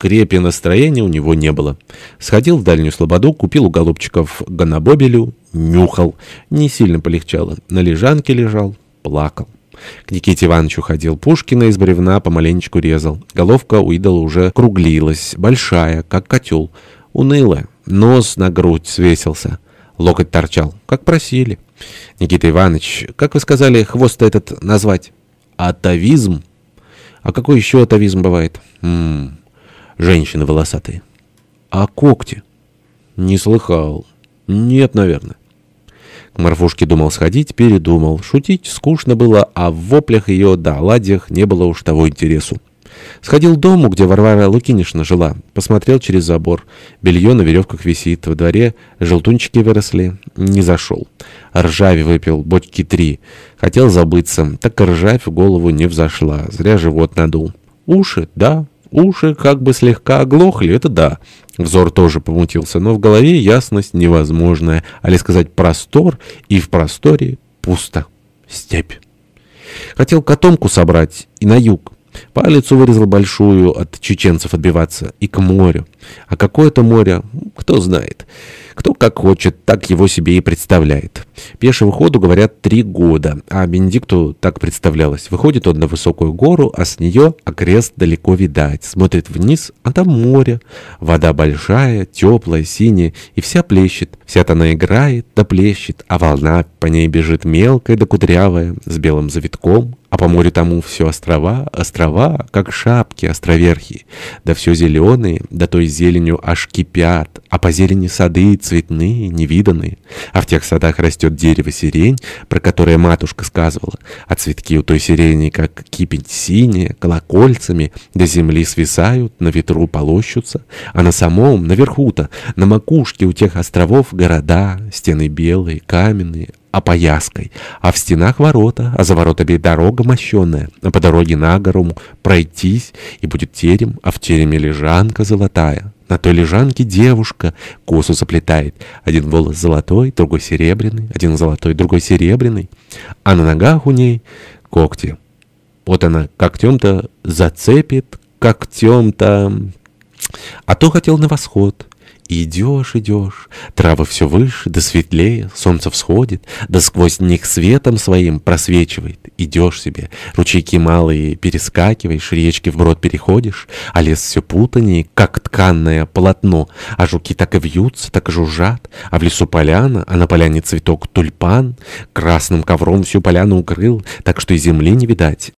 Крепи настроения у него не было. Сходил в дальнюю слободу, купил у голубчиков ганабобелю, нюхал. Не сильно полегчало. На лежанке лежал, плакал. К Никите Ивановичу ходил Пушкина из бревна, помаленечку резал. Головка у идола уже круглилась, большая, как котел. Унылая. Нос на грудь свесился. Локоть торчал, как просили. Никита Иванович, как вы сказали, хвост этот назвать? Атовизм? А какой еще атовизм бывает? Ммм женщины волосатые. А когти? Не слыхал. Нет, наверное. К Марфушке думал сходить, передумал. Шутить скучно было, а в воплях ее да оладьях не было уж того интересу. Сходил к дому, где Варвара Лукинишна жила. Посмотрел через забор. Белье на веревках висит. Во дворе желтунчики выросли. Не зашел. Ржаве выпил, бочки три. Хотел забыться, так ржавь в голову не взошла. Зря живот надул. Уши, да, Уши как бы слегка оглохли, это да. Взор тоже помутился, но в голове ясность невозможная, а ли сказать простор, и в просторе пусто. Степь. Хотел котомку собрать и на юг. Палец вырезал большую, от чеченцев отбиваться, и к морю. А какое это море, кто знает. Кто как хочет, так его себе и представляет. Пешего ходу, говорят, три года, а Бенедикту так представлялось. Выходит он на высокую гору, а с нее окрест далеко видать. Смотрит вниз, а там море. Вода большая, теплая, синяя, и вся плещет. Вся-то она играет, да плещет, а волна по ней бежит мелкая да кудрявая, с белым завитком. А по морю тому все острова, острова, как шапки островерхи. Да все зеленые, да той зеленью аж кипят, а по зелени сады цветные, невиданные. А в тех садах растет дерево сирень, про которое матушка сказывала. А цветки у той сирени, как кипень синие, колокольцами, до земли свисают, на ветру полощутся. А на самом, наверху-то, на макушке у тех островов города, стены белые, каменные, опояской, а в стенах ворота, а за воротами дорога мощенная, а по дороге на гору пройтись, и будет терем, а в тереме лежанка золотая. На той лежанке девушка косу заплетает. Один волос золотой, другой серебряный, один золотой, другой серебряный, а на ногах у ней когти. Вот она когтем-то зацепит, когтем-то... А то хотел на восход, идешь, идешь, травы все выше, да светлее, солнце всходит, да сквозь них светом своим просвечивает. Идешь себе, ручейки малые перескакиваешь, речки вброд переходишь, а лес все путанее, как тканное полотно, а жуки так и вьются, так и жужжат, а в лесу поляна, а на поляне цветок тульпан, красным ковром всю поляну укрыл, так что и земли не видать.